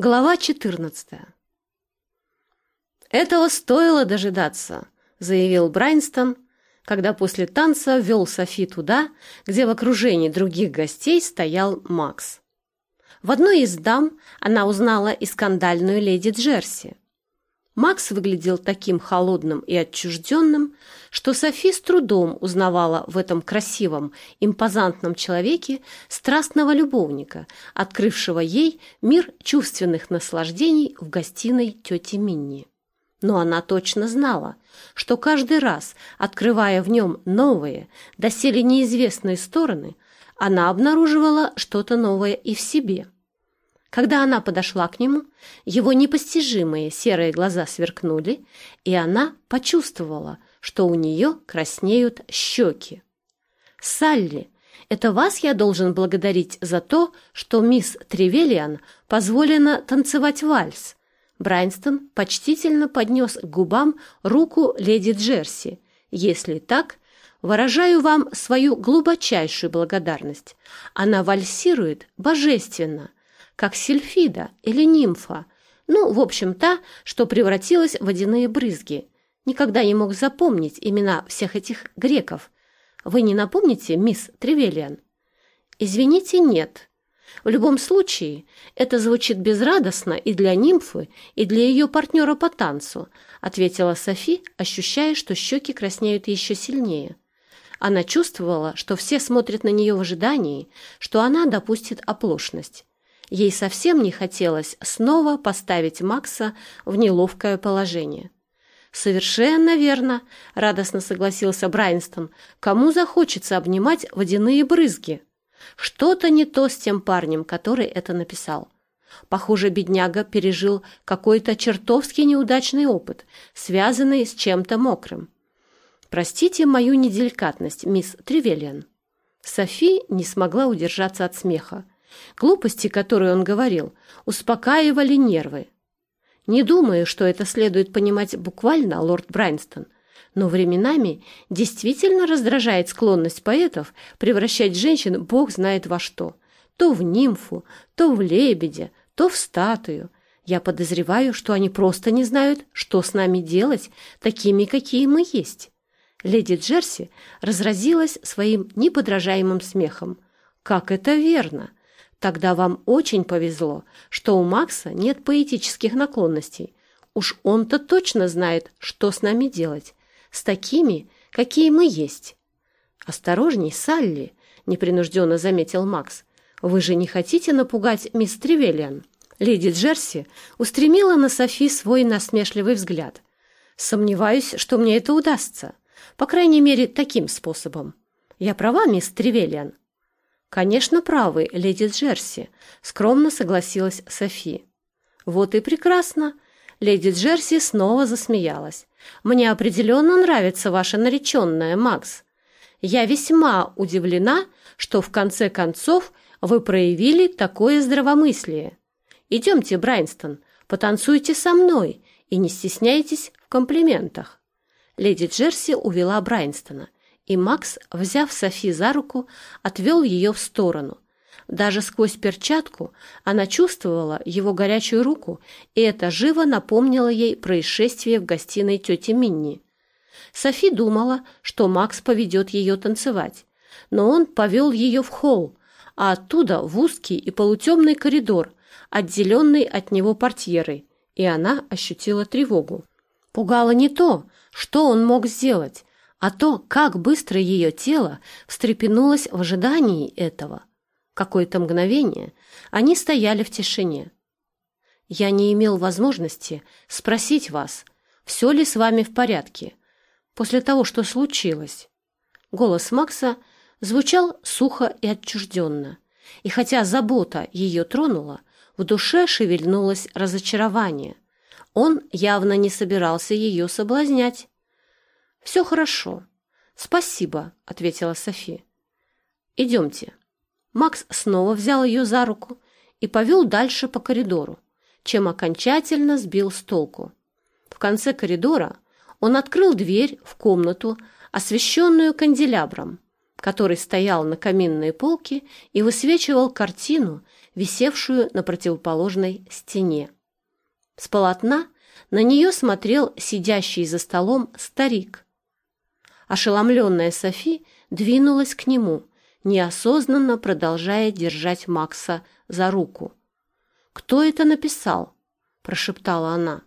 Глава 14 «Этого стоило дожидаться», — заявил Брайнстон, когда после танца вел Софи туда, где в окружении других гостей стоял Макс. В одной из дам она узнала и скандальную леди Джерси. Макс выглядел таким холодным и отчужденным, что Софи с трудом узнавала в этом красивом, импозантном человеке страстного любовника, открывшего ей мир чувственных наслаждений в гостиной тети Минни. Но она точно знала, что каждый раз, открывая в нем новые, доселе неизвестные стороны, она обнаруживала что-то новое и в себе – когда она подошла к нему, его непостижимые серые глаза сверкнули, и она почувствовала, что у нее краснеют щеки. «Салли, это вас я должен благодарить за то, что мисс Тревелиан позволено танцевать вальс». Брайнстон почтительно поднес к губам руку леди Джерси. «Если так, выражаю вам свою глубочайшую благодарность. Она вальсирует божественно» как сильфида или нимфа, ну, в общем, та, что превратилась в водяные брызги. Никогда не мог запомнить имена всех этих греков. Вы не напомните, мисс Тревелиан? Извините, нет. В любом случае, это звучит безрадостно и для нимфы, и для ее партнера по танцу, ответила Софи, ощущая, что щеки краснеют еще сильнее. Она чувствовала, что все смотрят на нее в ожидании, что она допустит оплошность. Ей совсем не хотелось снова поставить Макса в неловкое положение. «Совершенно верно», — радостно согласился Брайнстон. «Кому захочется обнимать водяные брызги?» Что-то не то с тем парнем, который это написал. Похоже, бедняга пережил какой-то чертовски неудачный опыт, связанный с чем-то мокрым. «Простите мою неделикатность, мисс Тревелиан». Софи не смогла удержаться от смеха. Глупости, которые он говорил, успокаивали нервы. Не думаю, что это следует понимать буквально, лорд Брайнстон, но временами действительно раздражает склонность поэтов превращать женщин бог знает во что. То в нимфу, то в лебедя, то в статую. Я подозреваю, что они просто не знают, что с нами делать, такими, какие мы есть. Леди Джерси разразилась своим неподражаемым смехом. «Как это верно! Тогда вам очень повезло, что у Макса нет поэтических наклонностей. Уж он-то точно знает, что с нами делать, с такими, какие мы есть. «Осторожней, Салли!» — непринужденно заметил Макс. «Вы же не хотите напугать мисс Тревелиан?» Леди Джерси устремила на Софи свой насмешливый взгляд. «Сомневаюсь, что мне это удастся. По крайней мере, таким способом. Я права, мисс Тревелиан?» «Конечно, правы, леди Джерси», — скромно согласилась Софи. «Вот и прекрасно!» Леди Джерси снова засмеялась. «Мне определенно нравится ваша нареченная, Макс. Я весьма удивлена, что в конце концов вы проявили такое здравомыслие. Идемте, Брайнстон, потанцуйте со мной и не стесняйтесь в комплиментах». Леди Джерси увела Брайнстона, и Макс, взяв Софи за руку, отвел ее в сторону. Даже сквозь перчатку она чувствовала его горячую руку, и это живо напомнило ей происшествие в гостиной тети Минни. Софи думала, что Макс поведет ее танцевать, но он повел ее в холл, а оттуда в узкий и полутемный коридор, отделенный от него портьерой, и она ощутила тревогу. Пугало не то, что он мог сделать, а то, как быстро ее тело встрепенулось в ожидании этого. Какое-то мгновение они стояли в тишине. Я не имел возможности спросить вас, все ли с вами в порядке, после того, что случилось. Голос Макса звучал сухо и отчужденно, и хотя забота ее тронула, в душе шевельнулось разочарование. Он явно не собирался ее соблазнять. «Все хорошо. Спасибо», — ответила Софи. «Идемте». Макс снова взял ее за руку и повел дальше по коридору, чем окончательно сбил с толку. В конце коридора он открыл дверь в комнату, освещенную канделябром. который стоял на каминной полке и высвечивал картину, висевшую на противоположной стене. С полотна на нее смотрел сидящий за столом старик. Ошеломленная Софи двинулась к нему, неосознанно продолжая держать Макса за руку. «Кто это написал?» – прошептала она.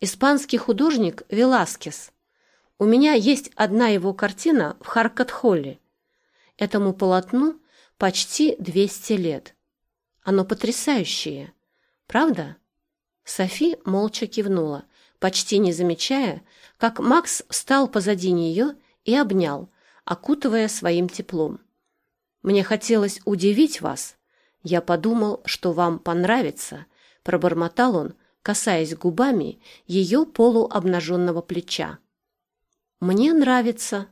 «Испанский художник Веласкес. У меня есть одна его картина в Харкот-Холле. Этому полотну почти 200 лет. Оно потрясающее. Правда?» Софи молча кивнула, почти не замечая, как Макс встал позади нее и обнял, окутывая своим теплом. «Мне хотелось удивить вас. Я подумал, что вам понравится», — пробормотал он, касаясь губами ее полуобнаженного плеча. «Мне нравится».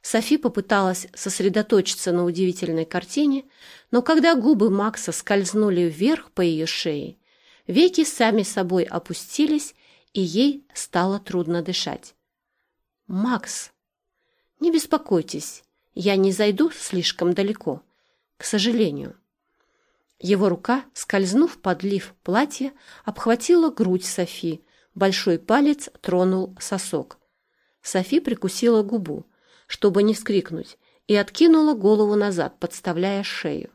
Софи попыталась сосредоточиться на удивительной картине, но когда губы Макса скользнули вверх по ее шее, Веки сами собой опустились, и ей стало трудно дышать. «Макс, не беспокойтесь, я не зайду слишком далеко, к сожалению». Его рука, скользнув под лиф платья, обхватила грудь Софи, большой палец тронул сосок. Софи прикусила губу, чтобы не вскрикнуть, и откинула голову назад, подставляя шею.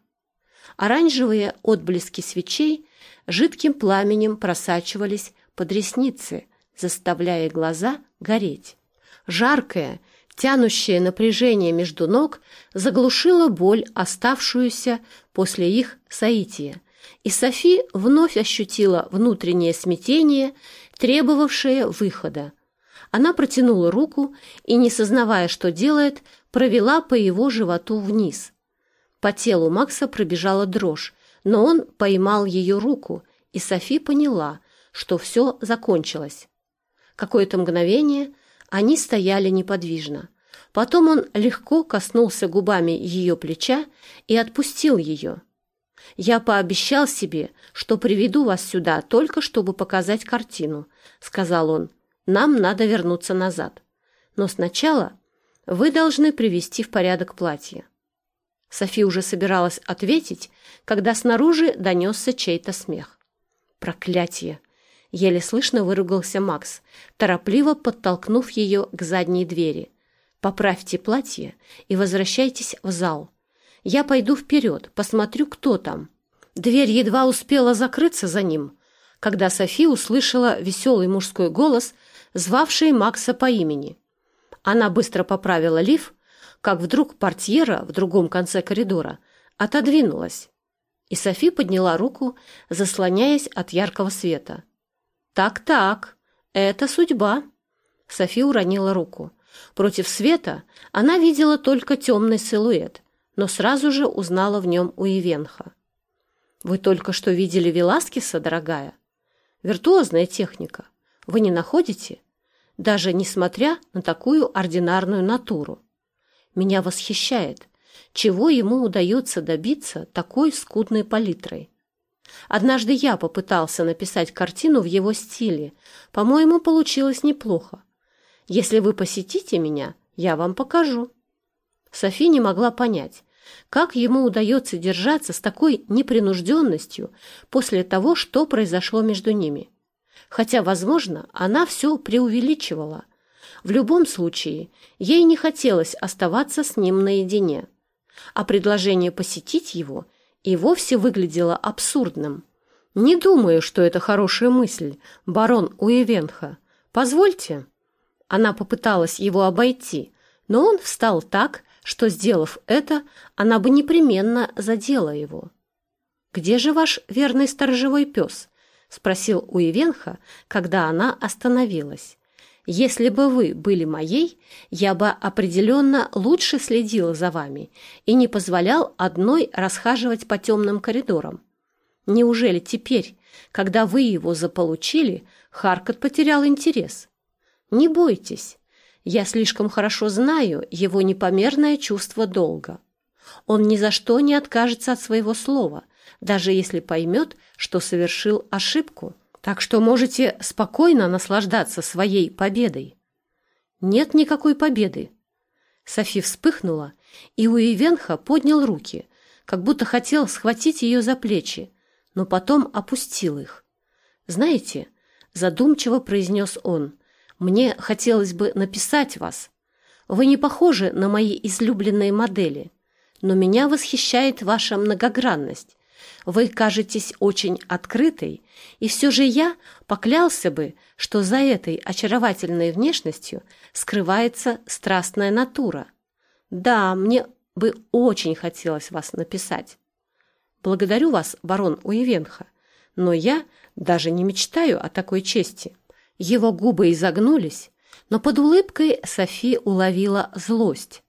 Оранжевые отблески свечей жидким пламенем просачивались под ресницы, заставляя глаза гореть. Жаркое, тянущее напряжение между ног заглушило боль, оставшуюся после их соития, и Софи вновь ощутила внутреннее смятение, требовавшее выхода. Она протянула руку и, не сознавая, что делает, провела по его животу вниз. По телу Макса пробежала дрожь, но он поймал ее руку, и Софи поняла, что все закончилось. Какое-то мгновение они стояли неподвижно. Потом он легко коснулся губами ее плеча и отпустил ее. «Я пообещал себе, что приведу вас сюда только чтобы показать картину», — сказал он. «Нам надо вернуться назад. Но сначала вы должны привести в порядок платье». Софи уже собиралась ответить, когда снаружи донесся чей-то смех. «Проклятие!» — еле слышно выругался Макс, торопливо подтолкнув ее к задней двери. «Поправьте платье и возвращайтесь в зал. Я пойду вперед, посмотрю, кто там». Дверь едва успела закрыться за ним, когда Софи услышала веселый мужской голос, звавший Макса по имени. Она быстро поправила лиф как вдруг портьера в другом конце коридора отодвинулась, и Софи подняла руку, заслоняясь от яркого света. «Так-так, это судьба!» Софи уронила руку. Против света она видела только темный силуэт, но сразу же узнала в нем Уивенха. «Вы только что видели Веласкеса, дорогая? Виртуозная техника. Вы не находите? Даже несмотря на такую ординарную натуру. Меня восхищает, чего ему удается добиться такой скудной палитрой. Однажды я попытался написать картину в его стиле. По-моему, получилось неплохо. Если вы посетите меня, я вам покажу. Софи не могла понять, как ему удается держаться с такой непринужденностью после того, что произошло между ними. Хотя, возможно, она все преувеличивала – в любом случае, ей не хотелось оставаться с ним наедине, а предложение посетить его и вовсе выглядело абсурдным. «Не думаю, что это хорошая мысль, барон Уивенха. Позвольте». Она попыталась его обойти, но он встал так, что, сделав это, она бы непременно задела его. «Где же ваш верный сторожевой пес?» — спросил Уивенха, когда она остановилась. Если бы вы были моей, я бы определенно лучше следила за вами и не позволял одной расхаживать по темным коридорам. Неужели теперь, когда вы его заполучили, Харкот потерял интерес? Не бойтесь, я слишком хорошо знаю его непомерное чувство долга. Он ни за что не откажется от своего слова, даже если поймет, что совершил ошибку. Так что можете спокойно наслаждаться своей победой. Нет никакой победы. Софи вспыхнула, и Уивенха поднял руки, как будто хотел схватить ее за плечи, но потом опустил их. «Знаете», — задумчиво произнес он, — «мне хотелось бы написать вас. Вы не похожи на мои излюбленные модели, но меня восхищает ваша многогранность. Вы кажетесь очень открытой, и все же я поклялся бы, что за этой очаровательной внешностью скрывается страстная натура. Да, мне бы очень хотелось вас написать. Благодарю вас, барон Уивенха, но я даже не мечтаю о такой чести. Его губы изогнулись, но под улыбкой Софи уловила злость.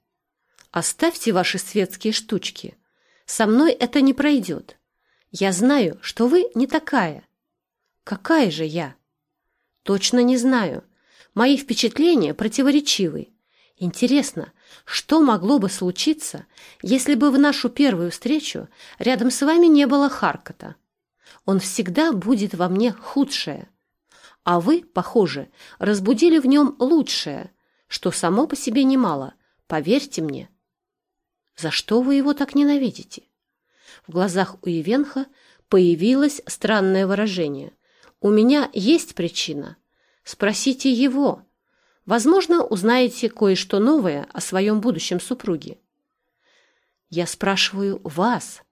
«Оставьте ваши светские штучки. Со мной это не пройдет. Я знаю, что вы не такая. Какая же я? Точно не знаю. Мои впечатления противоречивы. Интересно, что могло бы случиться, если бы в нашу первую встречу рядом с вами не было Харкота? Он всегда будет во мне худшее. А вы, похоже, разбудили в нем лучшее, что само по себе немало, поверьте мне. За что вы его так ненавидите? В глазах у Ивенха появилось странное выражение. «У меня есть причина. Спросите его. Возможно, узнаете кое-что новое о своем будущем супруге». «Я спрашиваю вас».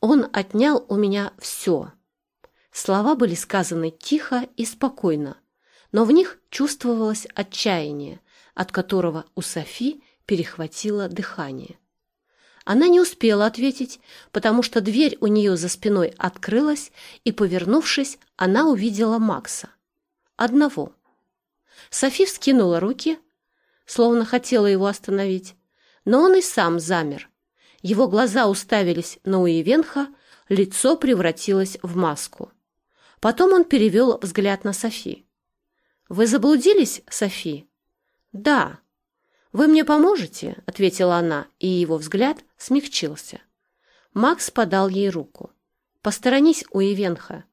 Он отнял у меня все. Слова были сказаны тихо и спокойно, но в них чувствовалось отчаяние, от которого у Софи перехватило дыхание. Она не успела ответить, потому что дверь у нее за спиной открылась, и, повернувшись, она увидела Макса. Одного. Софи вскинула руки, словно хотела его остановить, но он и сам замер. Его глаза уставились на Уивенха, лицо превратилось в маску. Потом он перевел взгляд на Софи. «Вы заблудились, Софи?» «Да», «Вы мне поможете?» — ответила она, и его взгляд смягчился. Макс подал ей руку. «Посторонись у Ивенха».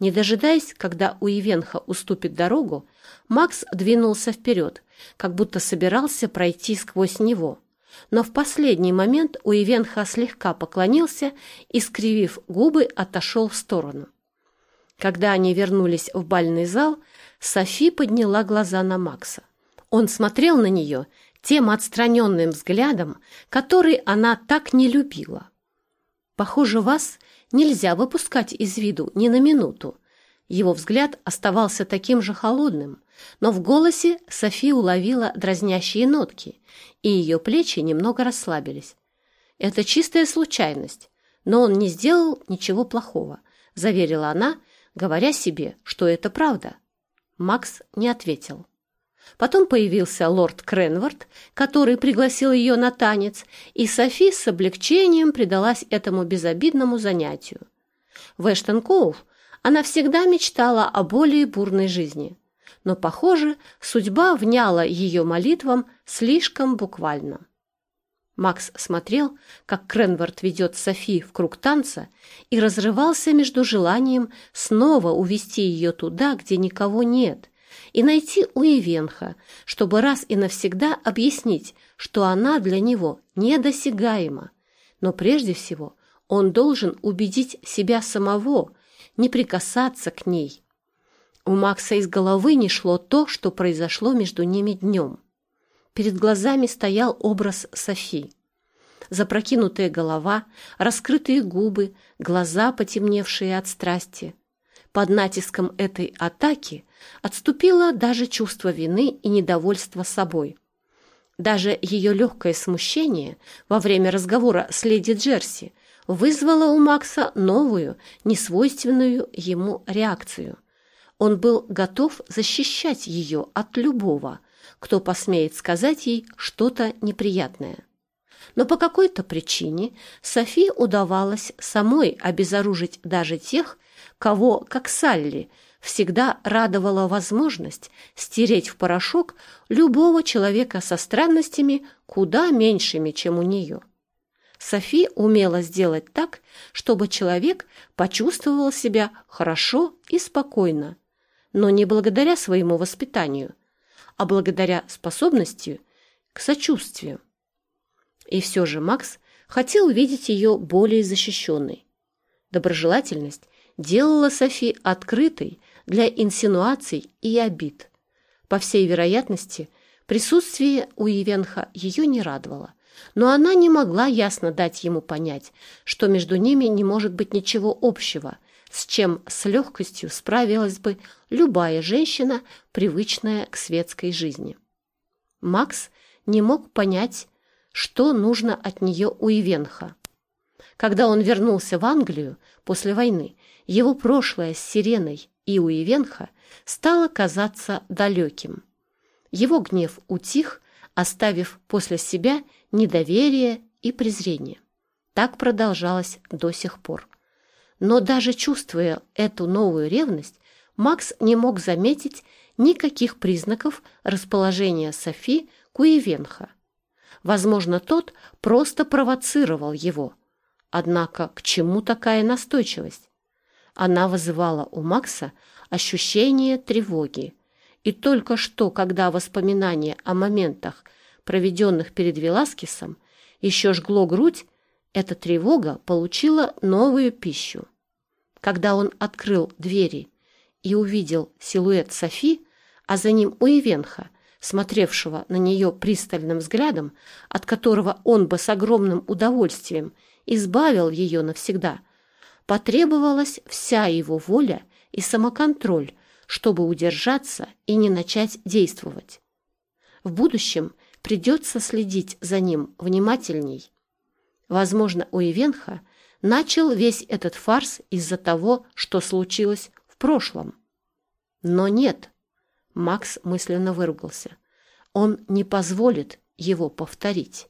Не дожидаясь, когда у Ивенха уступит дорогу, Макс двинулся вперед, как будто собирался пройти сквозь него. Но в последний момент у Ивенха слегка поклонился и, скривив губы, отошел в сторону. Когда они вернулись в бальный зал, Софи подняла глаза на Макса. Он смотрел на нее тем отстраненным взглядом, который она так не любила. «Похоже, вас нельзя выпускать из виду ни на минуту». Его взгляд оставался таким же холодным, но в голосе Софи уловила дразнящие нотки, и ее плечи немного расслабились. «Это чистая случайность, но он не сделал ничего плохого», — заверила она, говоря себе, что это правда. Макс не ответил. Потом появился лорд Кренвард, который пригласил ее на танец, и Софи с облегчением предалась этому безобидному занятию. В Эштон-Коув она всегда мечтала о более бурной жизни, но, похоже, судьба вняла ее молитвам слишком буквально. Макс смотрел, как Кренвард ведет Софи в круг танца и разрывался между желанием снова увести ее туда, где никого нет – и найти Уивенха, чтобы раз и навсегда объяснить, что она для него недосягаема. Но прежде всего он должен убедить себя самого, не прикасаться к ней. У Макса из головы не шло то, что произошло между ними днем. Перед глазами стоял образ Софи. Запрокинутая голова, раскрытые губы, глаза, потемневшие от страсти. Под натиском этой атаки отступило даже чувство вины и недовольства собой. Даже ее легкое смущение во время разговора с леди Джерси вызвало у Макса новую, несвойственную ему реакцию. Он был готов защищать ее от любого, кто посмеет сказать ей что-то неприятное. Но по какой-то причине Софи удавалось самой обезоружить даже тех, кого, как Салли, всегда радовала возможность стереть в порошок любого человека со странностями куда меньшими, чем у нее. Софи умела сделать так, чтобы человек почувствовал себя хорошо и спокойно, но не благодаря своему воспитанию, а благодаря способности к сочувствию. И все же Макс хотел видеть ее более защищенной. Доброжелательность делала Софи открытой для инсинуаций и обид. По всей вероятности, присутствие у Ивенха ее не радовало, но она не могла ясно дать ему понять, что между ними не может быть ничего общего, с чем с легкостью справилась бы любая женщина, привычная к светской жизни. Макс не мог понять, что нужно от нее у Ивенха. Когда он вернулся в Англию после войны, его прошлое с Сиреной и у Ивенха стало казаться далеким. Его гнев утих, оставив после себя недоверие и презрение. Так продолжалось до сих пор. Но даже чувствуя эту новую ревность, Макс не мог заметить никаких признаков расположения Софи к Уивенха. Возможно, тот просто провоцировал его. Однако к чему такая настойчивость? Она вызывала у Макса ощущение тревоги. И только что, когда воспоминание о моментах, проведенных перед Веласкесом, еще жгло грудь, эта тревога получила новую пищу. Когда он открыл двери и увидел силуэт Софи, а за ним Уивенха, смотревшего на нее пристальным взглядом, от которого он бы с огромным удовольствием избавил ее навсегда, потребовалась вся его воля и самоконтроль, чтобы удержаться и не начать действовать. В будущем придется следить за ним внимательней. Возможно, у Ивенха начал весь этот фарс из-за того, что случилось в прошлом. Но нет, Макс мысленно выругался. Он не позволит его повторить.